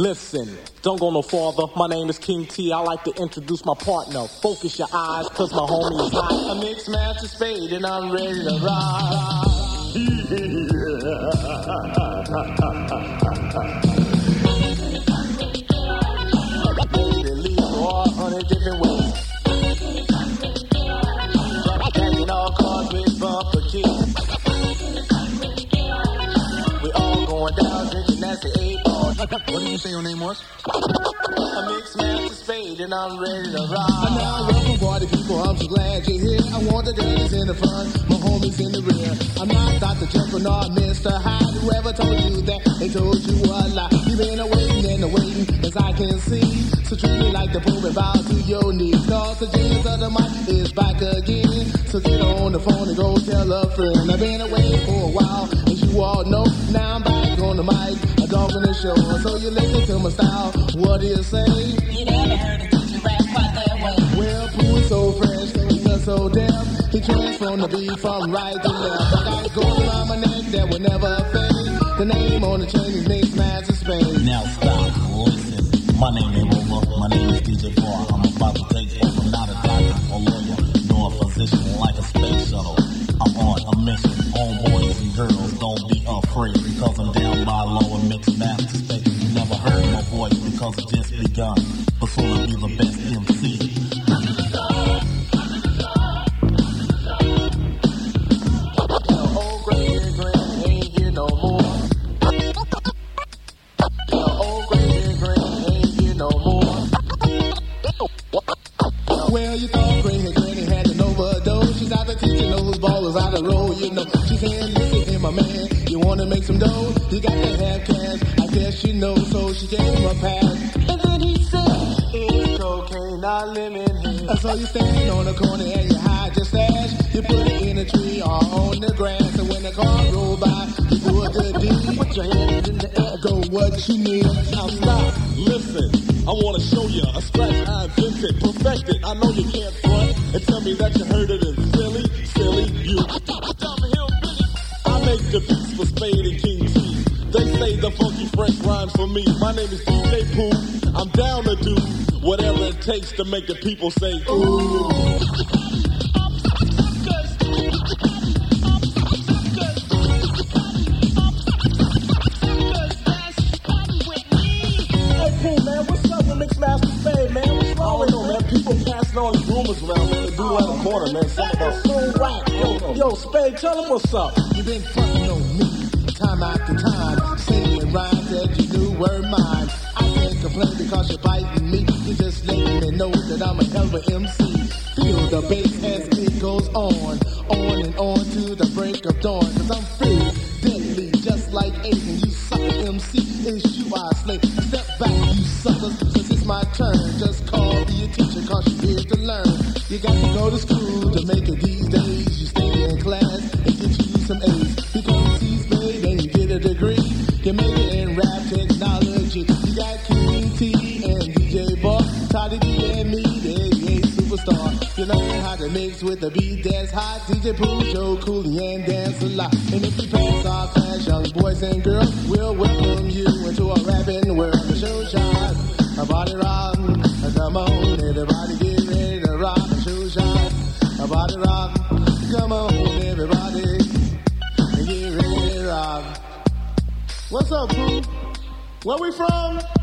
Listen, don't go no farther. My name is King T. I like to introduce my partner. Focus your eyes, cause my homie is hot. A Mix Master Spade and I'm ready to ride. Leave hundred different ways. What did you say your name was? A Mix Master Spade and I'm ready to And ride. now welcome party people, I'm so glad you're here. I want the girls in the front, my homies in the rear. I'm not Dr. Jekyll nor Mr. Hyde. Whoever told you that, they told you a lie. You've been waiting and waiting, as I can see. So treat me like the Pope and bow to your knees. Cause the genius of the mic is back again. So get on the phone and go tell a friend. I've been away for a while, as you all know. Now I'm back on the mic, a dog in the show. So you listen to my style, what do you say? You never heard a teacher rap quite that way. Well, Pooh so fresh, things so damn. He transformed the beat from right to left. I got gold around my neck that will never fade. The name on the chain is Mix Master Spade. Now stop, listen. My name ain't Rover, because it just begun. I you standing on the corner and you hide your stash. You put it in a tree or on the grass. And when the car roll by, you do a good deed. Put your hands in the air, go what you need. Now stop, listen. I wanna show you a scratch I invented, perfected. I know you can't front and tell me that you heard it in Philly, silly you. I make the beats for Spade and King T. They say the funky French rhymes for me. My name is DJ Pooh. I'm down to do whatever it takes to make the people say ooh. Hey, Pooh, man, what's up with Mix Master Spade, man? What's wrong with man? People passing all these rumors around, man. They do around the corner, man. Some of us so whack. Yo, yo, Spade, tell him what's up. You've been fronting on me time after time, singing rhymes that you knew were mine. Just beat hot. DJ Joe Cooley, and dance a lot. And if you pass our class, young boys and girls, we'll welcome you into a rapping world. The show shot, a body rock. Come on, everybody get ready to rock. The show shot, a body rock. Come on, everybody, get ready to rock. What's up, Pooh? Where we from?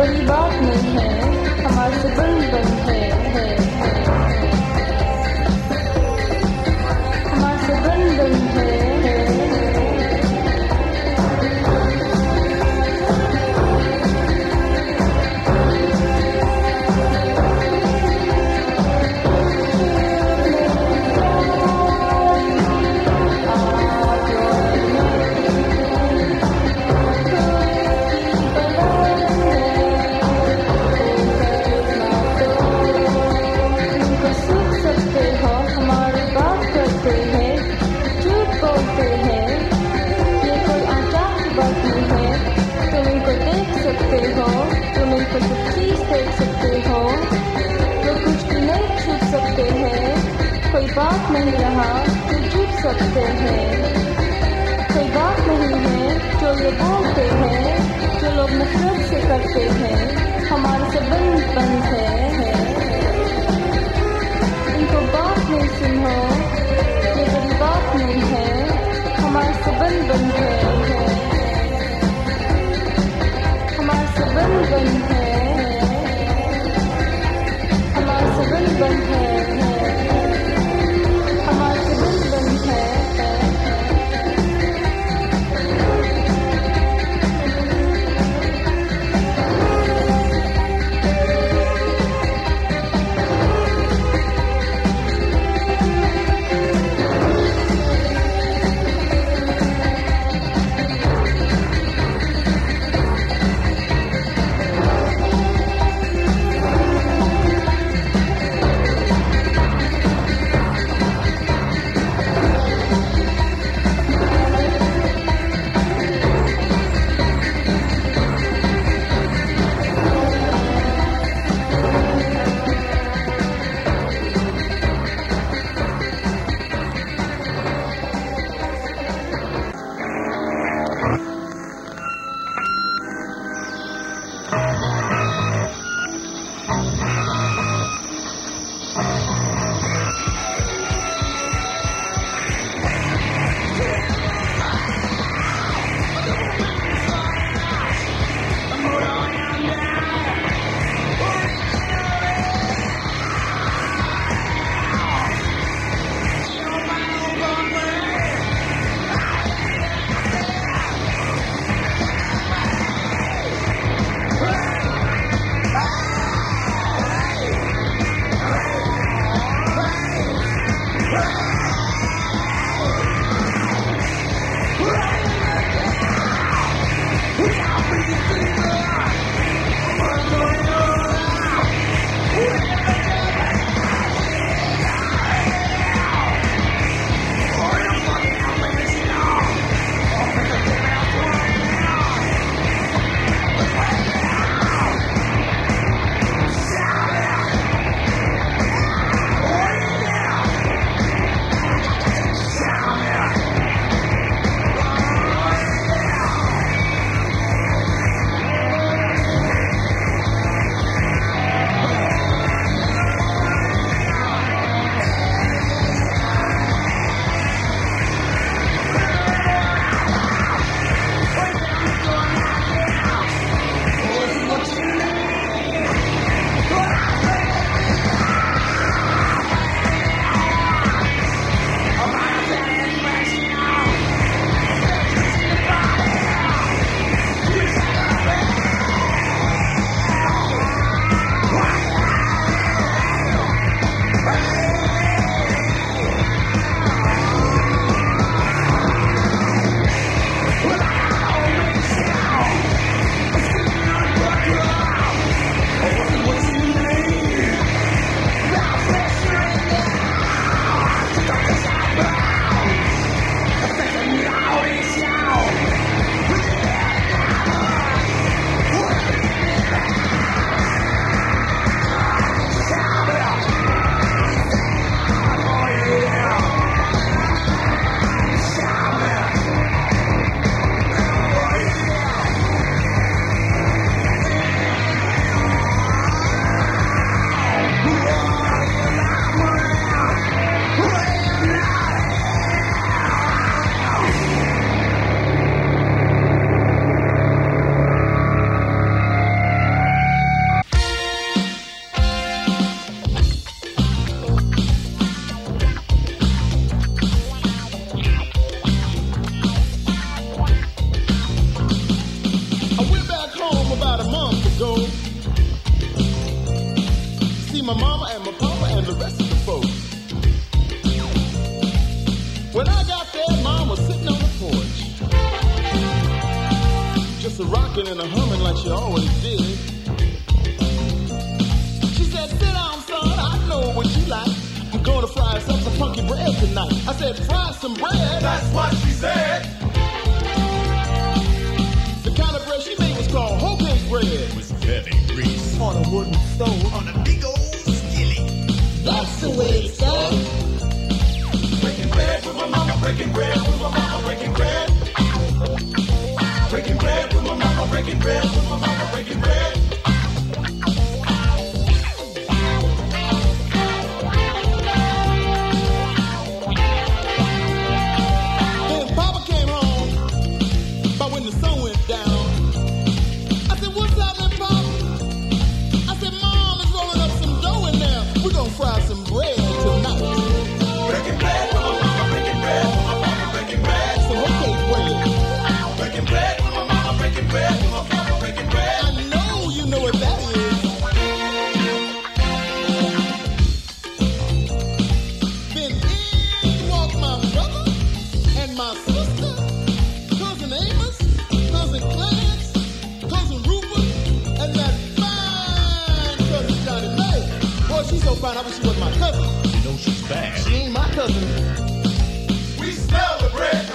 Bring you. सकते हैं कोई बात नहीं है जो ये बोलते हैं जो लोग नफरत से करते हैं हमारे से बंद बंद है, है, इनको बात नहीं सुनो ये बड़ी बात नहीं है हमारे से बंद बंद है, है। हमारे से बंद बंद Just and a humming like she always did. She said, sit down, son, I know what you like. I'm gonna fry us up some funky bread tonight. I said, fry some bread. That's what she said. The kind of bread she made was called whole cake bread. With heavy grease. On a wooden stove. On a big old skillet. That's the way it's done. Breaking bread with my mama, breaking bread with my mama, breaking bread. Breaking bread with my mama, breaking bread mama, breaking bread. She's so fine. I wish she was my cousin. You know she's bad. She ain't my cousin. We smell the bread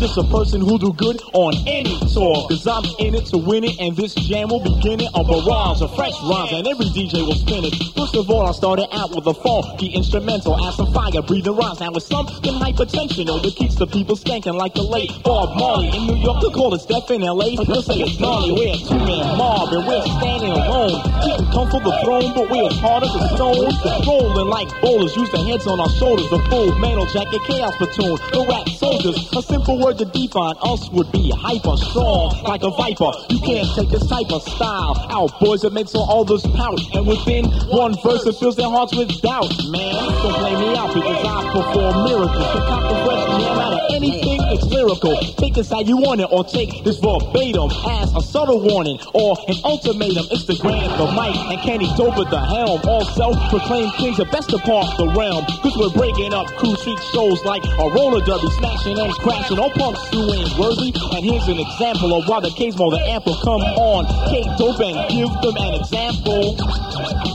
just a person who do good on any Cause I'm in it to win it, and this jam will begin it. A barrage of fresh rhymes, and every DJ will spin it. First of all, I started out with a funky instrumental. Add some fire, breathing rhymes. Now with something hypertensional that keeps the people skanking like the late Bob Marley. In New York, they'll call it Steph in LA. They'll say it's gnarly. We're a two-man mob, and we're standing alone. Didn't come for the throne, but we're as hard as a stone. Rolling like bowlers, use the heads on our shoulders. The full metal jacket, chaos platoon, the rap soldiers. A simple word to define us would be hyper strong, like a viper. You can't take this type of style out, boys. It makes all others pout, and within one verse, it fills their hearts with doubt. Man, don't play me out because I perform miracles. To cop the fresh jam out of anything, it's lyrical. Take this how you want it, or take this verbatim as a subtle warning or an ultimatum. It's the grand, the mic, and Dope at the helm. All self-proclaimed kings are best apart the realm. Cause we're breaking up crew street shows like a roller derby, smashing and crashing. All punks who ain't worthy. And here's an example of why the K's more the ample. Come on, K Dope and give them an example.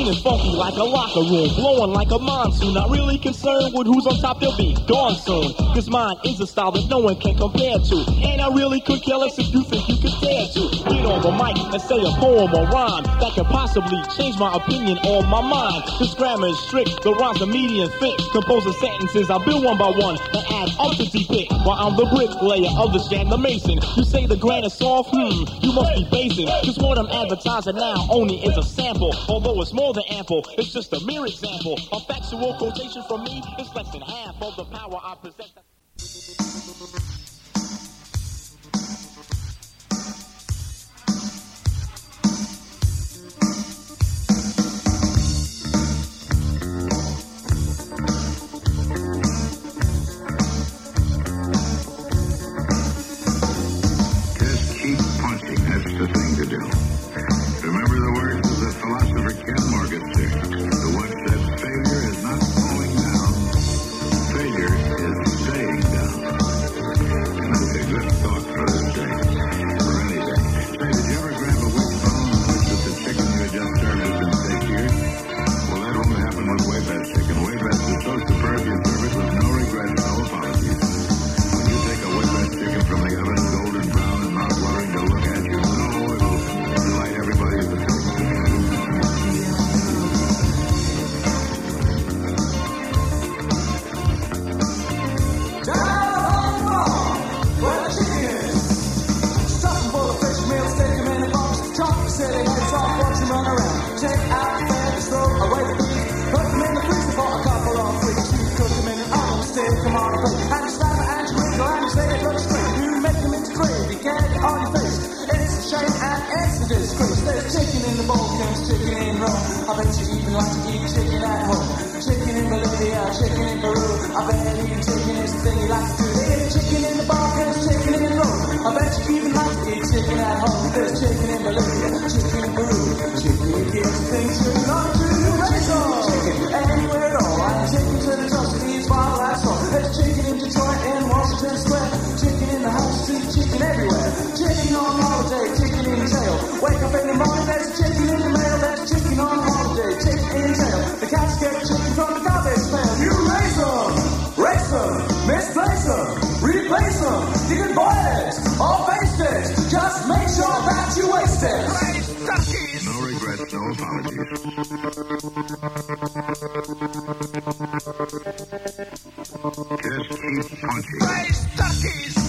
Swinging funky like a locker room, blowing like a monsoon. Not really concerned with who's on top, they'll be gone soon. Cause mine is a style that no one can compare to. And I really could care less if you think you could dare to. Get on the mic and say a poem or rhyme that could possibly change my opinion or my mind. This grammar is strict, the rhymes are median thick. Composing sentences, I build one by one and add up to depict. While I'm the bricklayer of the stand the mason. You say the granite soft, hmm, you must be basing. Cause what I'm advertising now only is a sample. Although it's more than ample, it's just a mere example. A factual quotation from me is less than half of the power I possess. There's chicken in the comes chicken in Rome. I bet you even like to eat chicken at home. Chicken in Bolivia, chicken in Peru. I bet eating chicken is the thing you like to do. There's chicken in the there's chicken in Rome. I bet you even like to eat chicken at home. There's chicken in Bolivia, chicken in Peru. Chicken is the thing you like to do. Chicken anywhere at all. I chicken to the toast, these wild life song. There's chicken in Detroit and Washington Square. Chicken in the house, see chicken everywhere. Chicken on holiday, up in the morning, there's a chicken in the mail. There's chicken on holiday, chicken in jail. The cats get chicken from the garbage pail. You raise them, race them, misplace them, replace them. You can boil it or baste it. Just make sure that you waste it. No regrets, no apologies. Just keep punching. I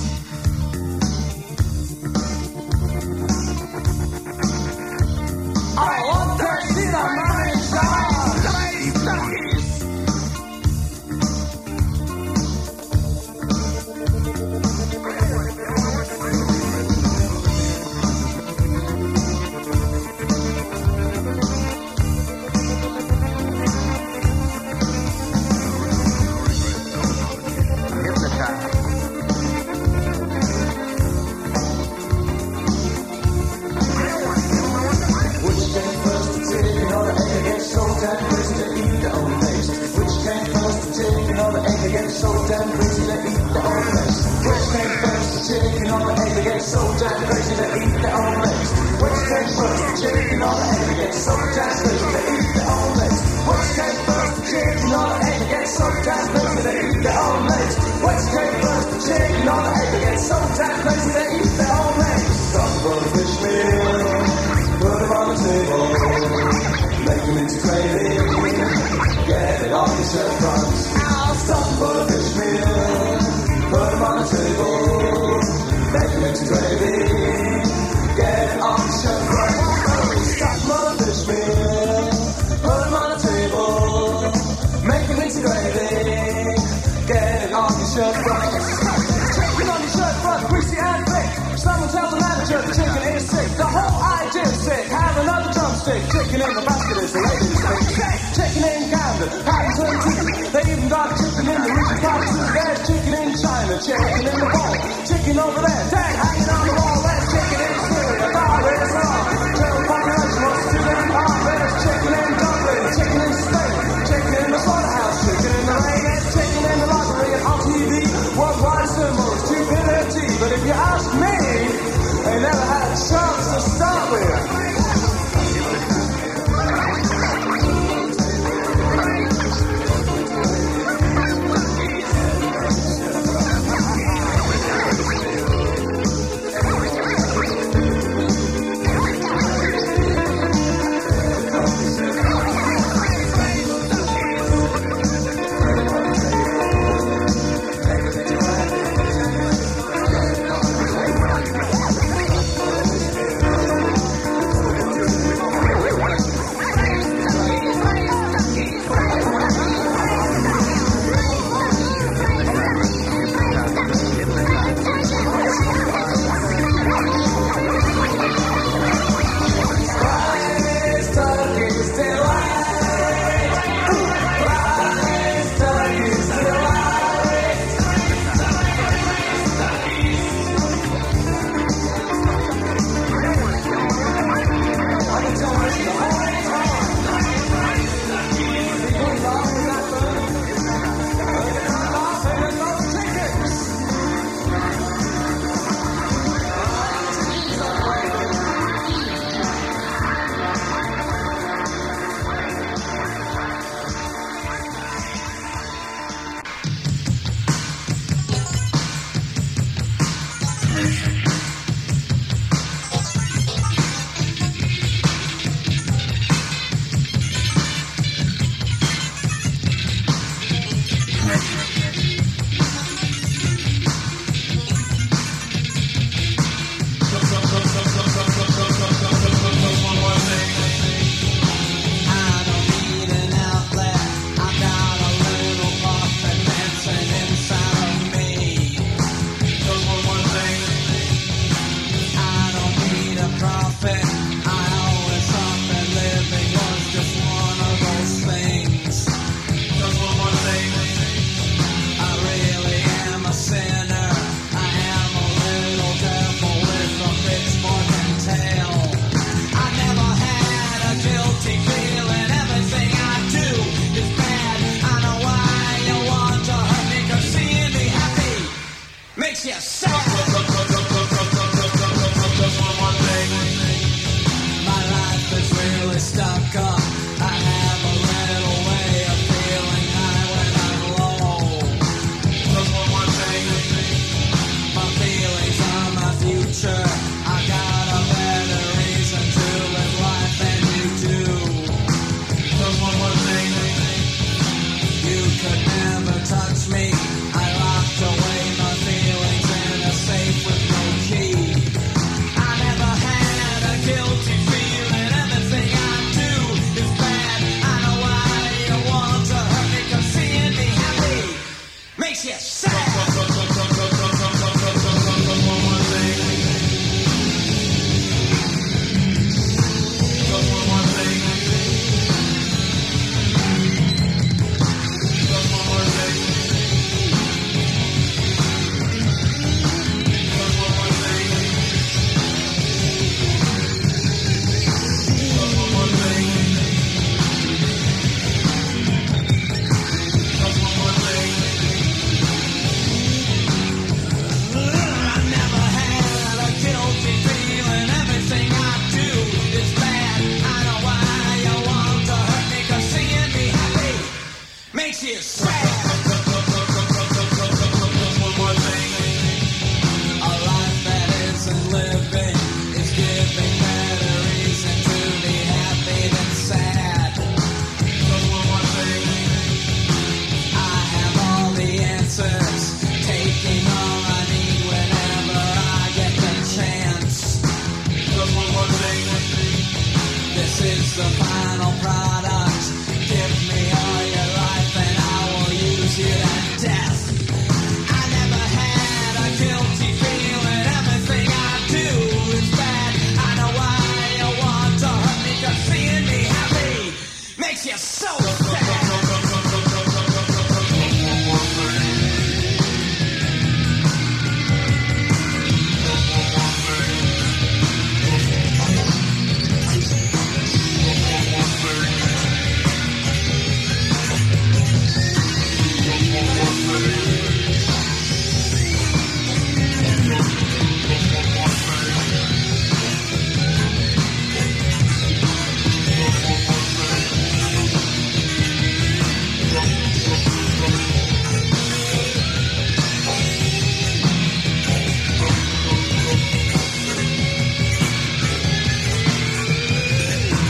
My